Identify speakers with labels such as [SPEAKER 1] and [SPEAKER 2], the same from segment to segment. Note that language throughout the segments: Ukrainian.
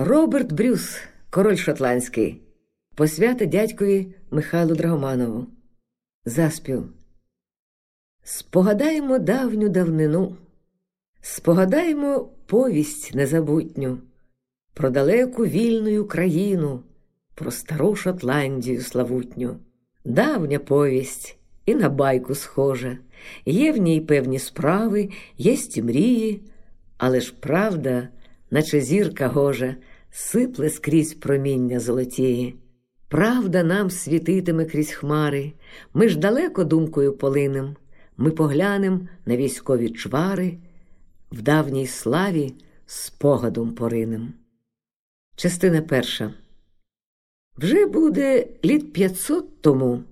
[SPEAKER 1] Роберт Брюс, король шотландський, посвята дядькові Михайлу Драгоманову. Заспів. Спогадаємо давню давнину, спогадаємо повість незабутню про далеку вільну країну, про стару Шотландію славутню. Давня повість і на байку схожа, є в ній певні справи, і мрії, але ж правда, наче зірка гожа, сипле скрізь проміння золотіє. Правда нам світитиме крізь хмари, ми ж далеко думкою полинем, ми поглянем на військові чвари, в давній славі спогадом поринем. Частина перша. Вже буде літ п'ятсот тому.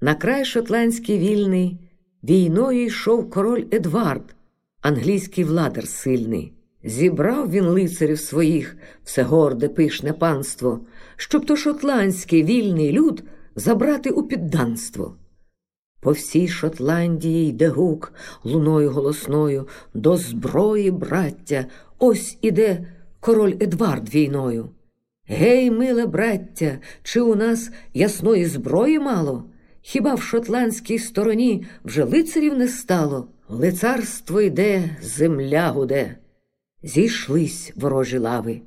[SPEAKER 1] На край шотландський вільний війною йшов король Едвард, англійський владар сильний. Зібрав він лицарів своїх, все горде, пишне панство, щоб то шотландський вільний люд забрати у підданство. По всій Шотландії йде гук луною голосною, до зброї, браття, ось іде король Едвард війною. Гей, миле браття, чи у нас ясної зброї мало? Хіба в шотландській стороні вже лицарів не стало? Лицарство йде, земля гуде зійшлись ворожі лави.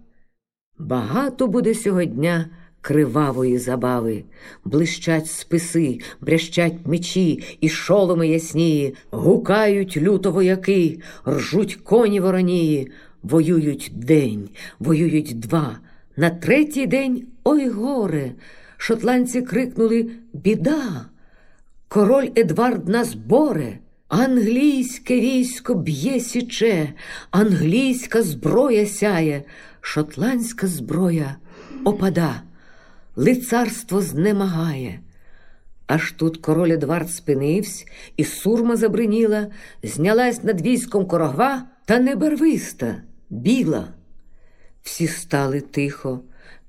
[SPEAKER 1] Багато буде сьогодня кривавої забави, блищать списи, брящать мечі і шоломи яснії, гукають люто вояки, ржуть коні воронії, воюють день, воюють два. На третій день ой горе. Шотландці крикнули Біда! Король Едвард нас боре. Англійське військо б'є січе, англійська зброя сяє, шотландська зброя опада, лицарство знемагає. Аж тут король Едвард спинився, і сурма забриніла, знялась над військом корогва та не барвиста, біла. Всі стали тихо,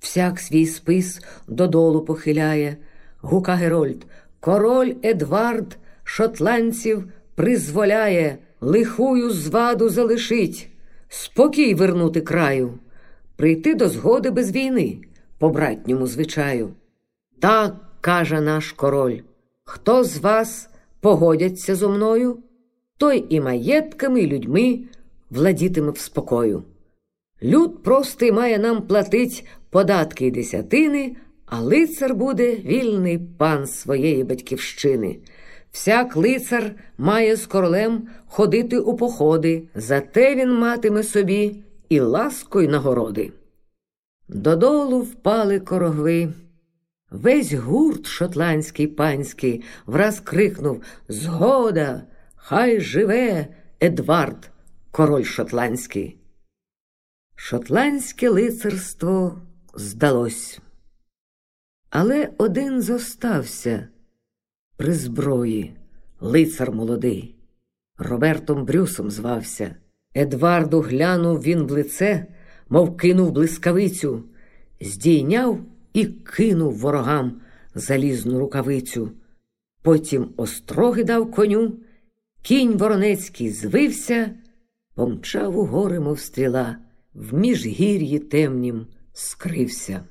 [SPEAKER 1] всяк свій спис додолу похиляє. Гука Герольд, король Едвард шотландців призволяє лихую зваду залишить, спокій вернути краю, прийти до згоди без війни, по братньому звичаю. Так каже наш король, хто з вас погодяться зо мною, той і маєтками, і людьми владітиме в спокою. Люд простий має нам платить податки й десятини, а лицар буде вільний пан своєї батьківщини. Всяк лицар має з королем ходити у походи, зате він матиме собі і ласку, й нагороди. Додолу впали корогви. Весь гурт шотландський панський враз крикнув Згода, хай живе Едвард, король шотландський. Шотландське лицарство здалось. Але один зостався при зброї, лицар молодий. Робертом Брюсом звався. Едварду глянув він в лице, мов кинув блискавицю, здійняв і кинув ворогам залізну рукавицю. Потім остроги дав коню, кінь воронецький звився, помчав у гори, мов стріла, в міжгір'ї темнім скрився.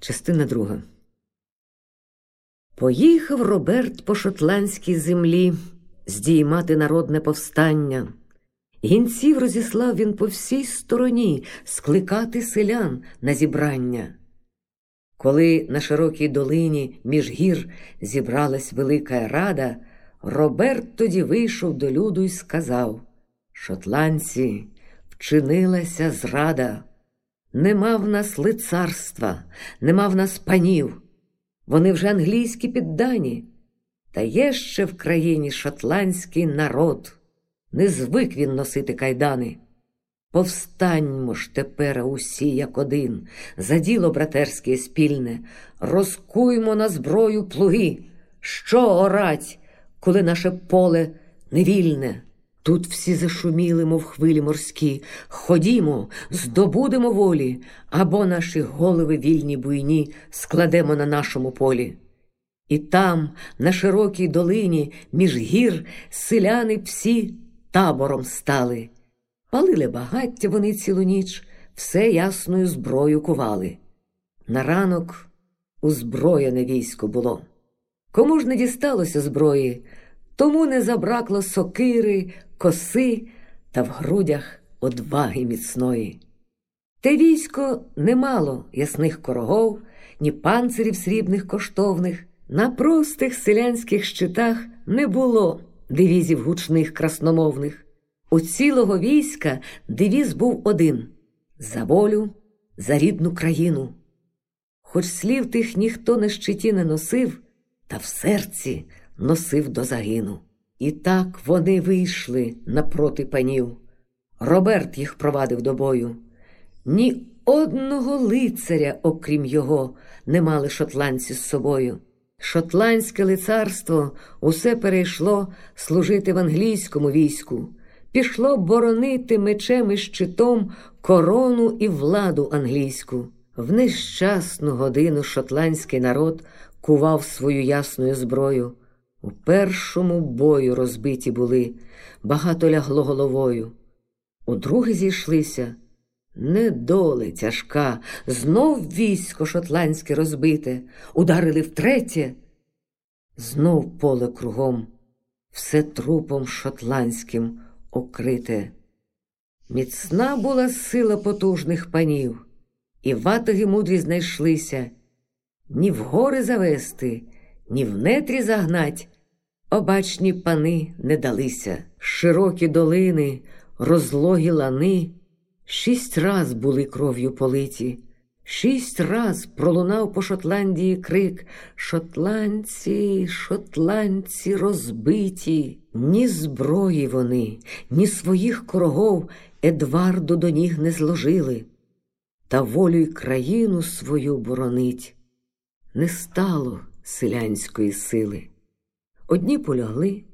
[SPEAKER 1] Частина друга. Поїхав Роберт по шотландській землі здіймати народне повстання. Гінців розіслав він по всій стороні скликати селян на зібрання. Коли на широкій долині між гір зібралась велика рада, Роберт тоді вийшов до люду і сказав Шотландці, вчинилася зрада, нема в нас лицарства, нема в нас панів. Вони вже англійські піддані, та є ще в країні шотландський народ. Не звик він носити кайдани. Повстаньмо ж тепер усі, як один, за діло братерське спільне, розкуймо на зброю плуги, що орать, коли наше поле невільне. Тут всі зашуміли, мов хвилі морські. Ходімо, здобудемо волі, або наші голови вільні буйні складемо на нашому полі. І там, на широкій долині, між гір, селяни всі табором стали. Палили багаття вони цілу ніч, все ясною зброю кували. На ранок узброєне військо було. Кому ж не дісталося зброї, тому не забракло сокири, коси та в грудях одваги міцної. Те військо не мало ясних корогов, ні панцирів срібних коштовних, на простих селянських щитах не було девізів гучних красномовних. У цілого війська девіз був один за волю, за рідну країну. Хоч слів тих ніхто на щиті не носив, та в серці носив до загину. І так вони вийшли напроти панів. Роберт їх провадив до бою. Ні одного лицаря, окрім його, не мали шотландці з собою. Шотландське лицарство усе перейшло служити в англійському війську, пішло боронити мечем і щитом корону і владу англійську. В нещасну годину шотландський народ кував свою ясною зброю. У першому бою розбиті були, багато лягло головою. У друге зійшлися. Недоли тяжка, знов військо шотландське розбите, ударили втретє, знов поле кругом, все трупом шотландським окрите. Міцна була сила потужних панів, і ватаги мудрі знайшлися ні в гори завести, ні в нетрі загнать. Обачні пани не далися, широкі долини, розлогі лани. Шість раз були кров'ю политі, шість раз пролунав по Шотландії крик. Шотландці, шотландці розбиті, ні зброї вони, ні своїх корогов Едварду до ніг не зложили, та волю й країну свою боронить. Не стало селянської сили. Одні полягли,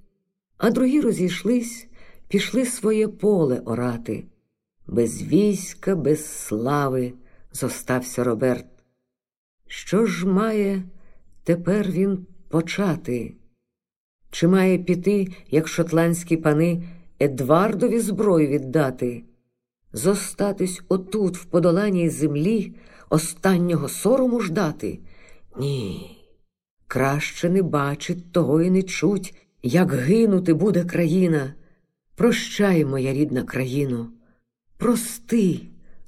[SPEAKER 1] а другі розійшлись, пішли своє поле орати. Без війська, без слави зостався Роберт. Що ж має тепер він почати? Чи має піти, як шотландські пани, Едвардові зброю віддати, зостатись отут, в подоланій землі, останнього сорому ждати? Ні, краще не бачить того і не чуть, як гинути буде країна. Прощай, моя рідна країно. Прости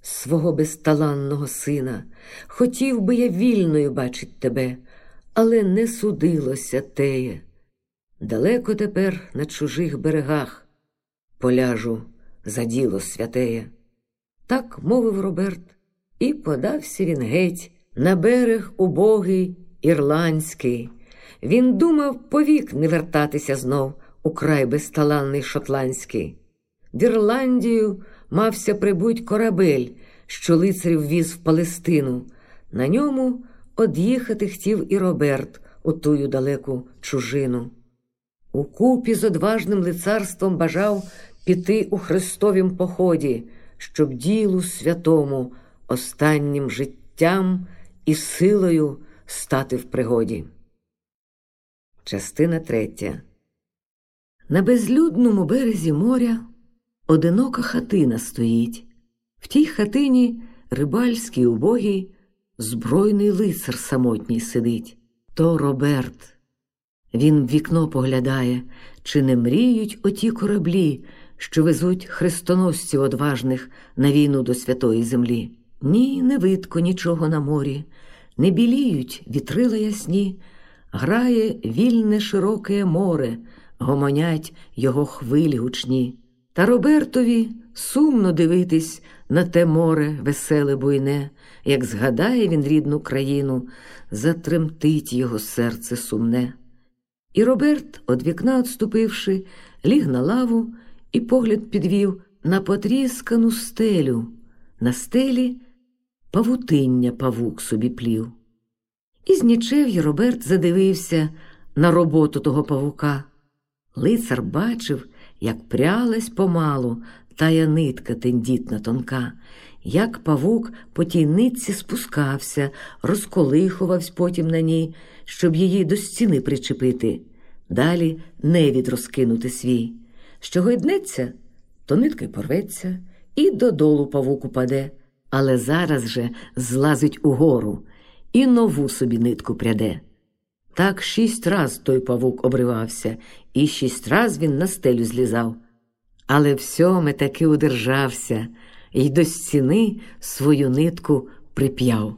[SPEAKER 1] свого безталанного сина, хотів би я вільною бачить тебе, але не судилося теє. Далеко тепер на чужих берегах поляжу за діло святеє. Так мовив Роберт, і подався він геть на берег убогий ірландський. Він думав повік не вертатися знов у край безталанний шотландський. В Ірландію мався прибуть корабель, що лицарів віз в Палестину. На ньому од'їхати хотів і Роберт у тую далеку чужину. Укупі з одважним лицарством бажав піти у Христовім поході, щоб ділу святому останнім життям і силою стати в пригоді. Частина третя. На безлюдному березі моря одинока хатина стоїть. В тій хатині рибальський убогий, збройний лицар самотній сидить. То Роберт. Він в вікно поглядає, чи не мріють оті кораблі, що везуть хрестоносців одважних на війну до святої землі. Ні, не видко нічого на морі, не біліють вітрила ясні, грає вільне широке море, гомонять його хвилі гучні. Та Робертові сумно дивитись на те море веселе буйне, як згадає він рідну країну, затремтить його серце сумне. І Роберт, од вікна отступивши, ліг на лаву і погляд підвів на потріскану стелю. На стелі павутиння павук собі плів. І з Роберт задивився на роботу того павука. Лицар бачив, як прялась помалу тая нитка тендітна тонка, як павук по тій нитці спускався, розколихувався потім на ній, щоб її до стіни причепити, далі невід розкинути свій. Що гойднеться, то нитка й порветься, і додолу павук упаде але зараз же злазить угору і нову собі нитку пряде. Так шість раз той павук обривався, і шість раз він на стелю злізав. Але всьоме таки удержався і до стіни свою нитку прип'яв.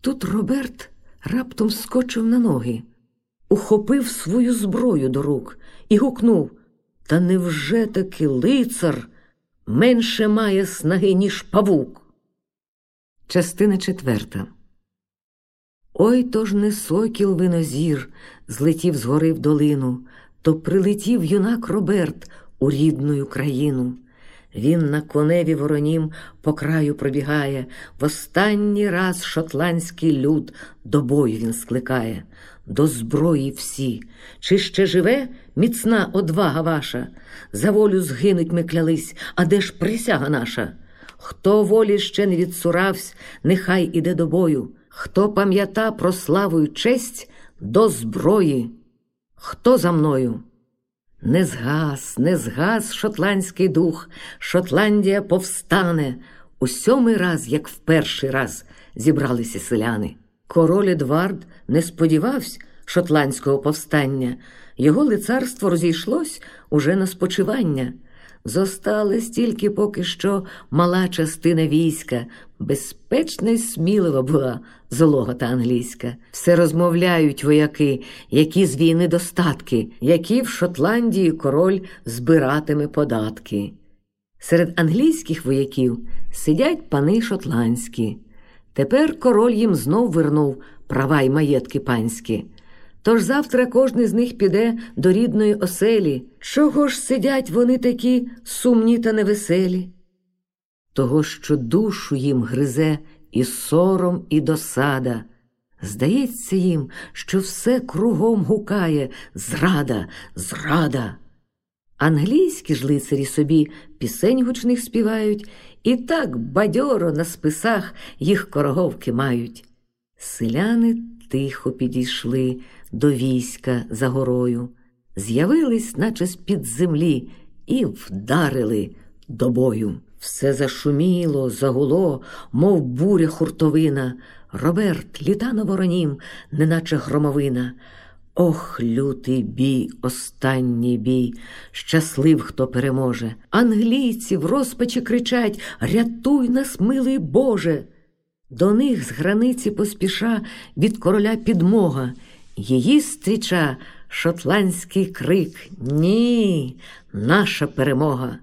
[SPEAKER 1] Тут Роберт раптом скочив на ноги, ухопив свою зброю до рук і гукнув Та невже таки лицар менше має снаги, ніж павук? Частина четверта. Ой то ж не сокіл винозір злетів з гори в долину, то прилетів юнак Роберт у рідну країну. Він на коневі воронім по краю пробігає, в останній раз шотландський люд до бою він скликає, до зброї всі. Чи ще живе міцна одвага ваша? За волю згинуть ми клялись, а де ж присяга наша? Хто волі ще не відсуравсь, нехай іде до бою, хто пам'ята про славу й честь до зброї, хто за мною? Не згас, не згас шотландський дух, Шотландія повстане. У сьомий раз, як в перший раз, зібралися селяни. Король Едвард не сподівався шотландського повстання, його лицарство розійшлось уже на спочивання. Зосталась тільки поки що мала частина війська, безпечна й смілива була золога та англійська. Все розмовляють вояки, які з війни достатки, які в Шотландії король збиратиме податки. Серед англійських вояків сидять пани шотландські. Тепер король їм знов вернув права й маєтки панські. Тож завтра кожний з них піде до рідної оселі. Чого ж сидять вони такі сумні та невеселі? Того, що душу їм гризе і сором, і досада. Здається їм, що все кругом гукає зрада, зрада. Англійські ж лицарі собі пісень гучних співають, і так бадьоро на списах їх короговки мають. Селяни тихо підійшли до війська за горою, з'явились, наче з-під землі, і вдарили до бою. Все зашуміло, загуло, мов буря хуртовина. Роберт літа на воронім, неначе громовина. Ох, лютий бій, останній бій, щаслив, хто переможе. Англійці в розпачі кричать Рятуй нас, милий Боже. До них з границі поспіша від короля підмога. Її стріча шотландський крик Ні, наша перемога.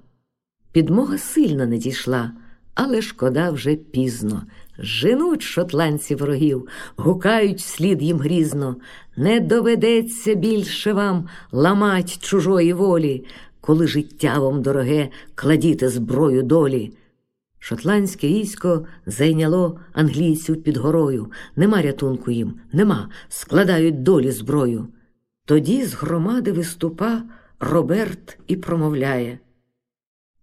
[SPEAKER 1] Підмога сильно не дійшла, але шкода вже пізно. Женуть шотландці ворогів, гукають слід їм грізно. Не доведеться більше вам ламать чужої волі, коли життя вам дороге, кладіте зброю долі. Шотландське військо зайняло англійців під горою. Нема рятунку їм, нема, складають долі зброю. Тоді з громади виступа Роберт і промовляє.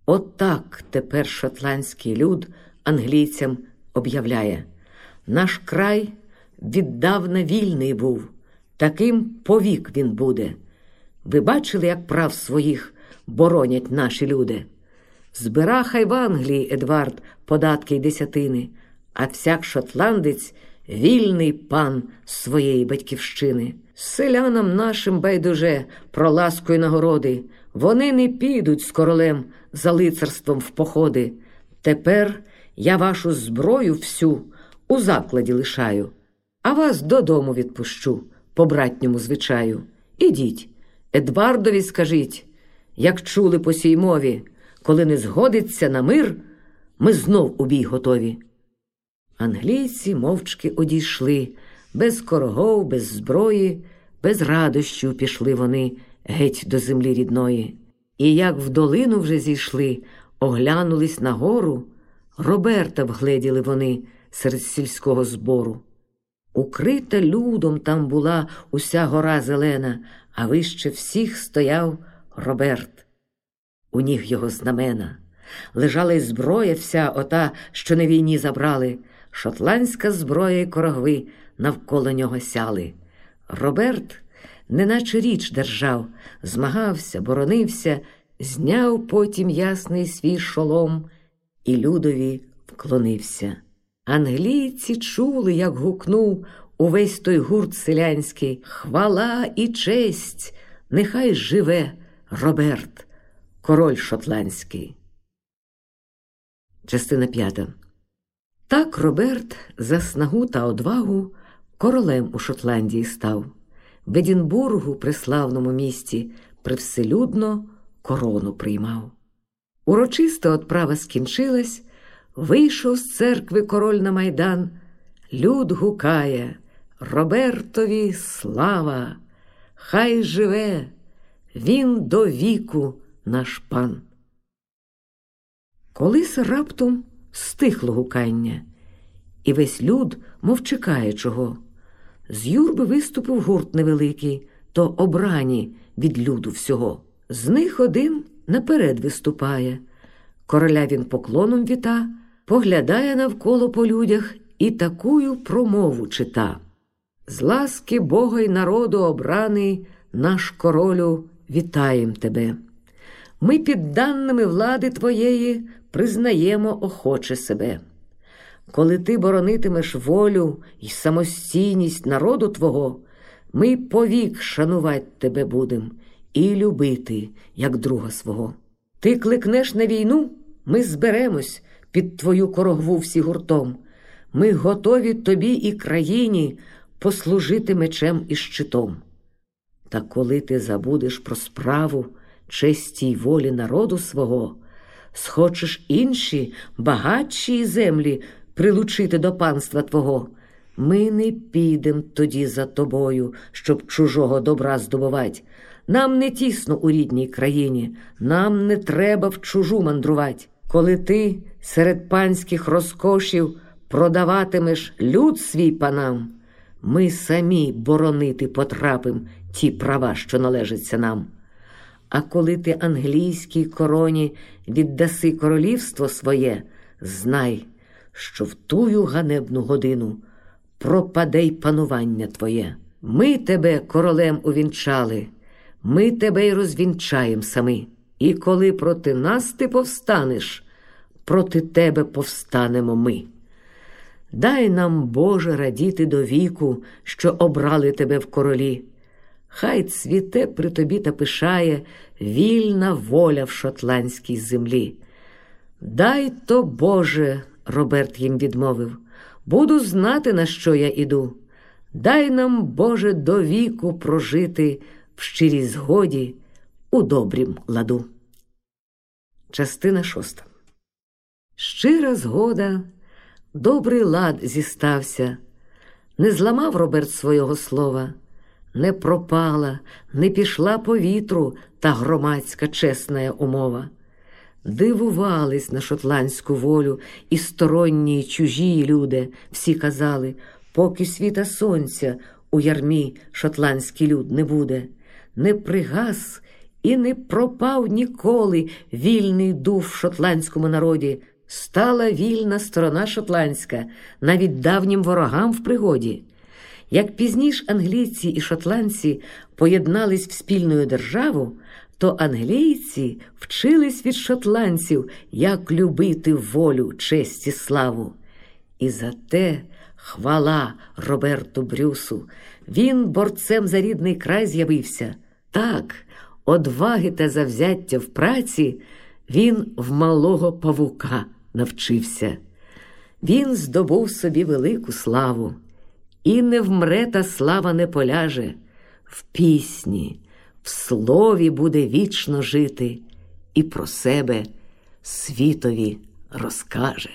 [SPEAKER 1] Отак тепер шотландський люд англійцям об'являє наш край віддавна вільний був, таким повік він буде. Ви бачили, як прав своїх боронять наші люди. Збира хай в Англії Едвард податки й десятини, а всяк шотландець вільний пан своєї батьківщини. Селянам нашим байдуже про ласку й нагороди. Вони не підуть з королем за лицарством в походи. Тепер я вашу зброю всю у закладі лишаю, а вас додому відпущу по братньому звичаю. Ідіть, Едвардові скажіть, як чули по сій мові, коли не згодиться на мир, ми знов у бій готові. Англійці мовчки одійшли, без корогов, без зброї, без радощів пішли вони геть до землі рідної. І як в долину вже зійшли, оглянулись на гору, Роберта вгледіли вони серед сільського збору. Укрита людом там була уся гора зелена, а вище всіх стояв Роберт. У ніг його знамена. Лежала й зброя вся ота, що на війні забрали. Шотландська зброя й корогви навколо нього сяли. Роберт, неначе річ держав, змагався, боронився, зняв потім ясний свій шолом і людові вклав. клонився. Англійці чули, як гукнув увесь той гурт селянський Хвала і честь, нехай живе Роберт, король шотландський. Частина п'ята. Так Роберт за снагу та одвагу королем у Шотландії став. В Едінбургу, при славному місті, привселюдно корону приймав. Урочиста отправа скінчилась, вийшов з церкви король на майдан, люд гукає Робертові слава, хай живе, він до віку наш пан. Колись раптом стихло гукання, і весь люд мов чекає чого. З юрби виступив гурт невеликий, то обрані від люду всього. З них один наперед виступає. Короля він поклоном віта, поглядає навколо по людях і такую промову чита. З ласки Бога й народу обраний, наш королю, вітаєм тебе. Ми підданими влади твоєї признаємо охоче себе. Коли ти боронитимеш волю й самостійність народу Твого, ми повік шанувать тебе будем і любити, як друга свого. Ти кликнеш на війну, ми зберемось під твою корогву всі гуртом. Ми готові тобі і країні послужити мечем і щитом. Та коли ти забудеш про справу честі й волі народу свого, схочеш інші багатші землі прилучити до панства Твого, ми не підем тоді за тобою, щоб чужого добра здобувати. Нам не тісно у рідній країні, нам не треба в чужу мандрувати. Коли ти серед панських розкошів продаватимеш люд свій панам, ми самі боронити потрапим ті права, що належаться нам. А коли ти англійській короні віддаси королівство своє, знай, що в тую ганебну годину пропаде й панування твоє. Ми тебе королем увінчали, ми тебе й розвінчаєм самі. І коли проти нас ти повстанеш, проти тебе повстанемо ми. Дай нам, Боже, радіти до віку, що обрали тебе в королі. Хай цвіте при тобі та пишає вільна воля в шотландській землі. Дай то, Боже, Роберт їм відмовив, буду знати, на що я іду. Дай нам, Боже, до віку прожити в щирій згоді у добрім ладу. Частина шоста. Щира згода, добрий лад зістався, не зламав Роберт свого слова, не пропала, не пішла по вітру та громадська чесна умова. Дивувались на шотландську волю і сторонні чужі люди, всі казали, поки світа сонця у ярмі шотландський люд не буде, не пригас і не пропав ніколи вільний дух в шотландському народі. Стала вільна сторона шотландська, навіть давнім ворогам в пригоді. Як пізніш англійці і шотландці поєднались в спільну державу, то англійці вчились від шотландців, як любити волю, честь і славу. І за те хвала Роберту Брюсу. Він борцем за рідний край з'явився. Так, одваги та завзяття в праці він в малого павука навчився. Він здобув собі велику славу, і не вмре та слава не поляже в пісні в слові буде вічно жити і про себе світові розкаже.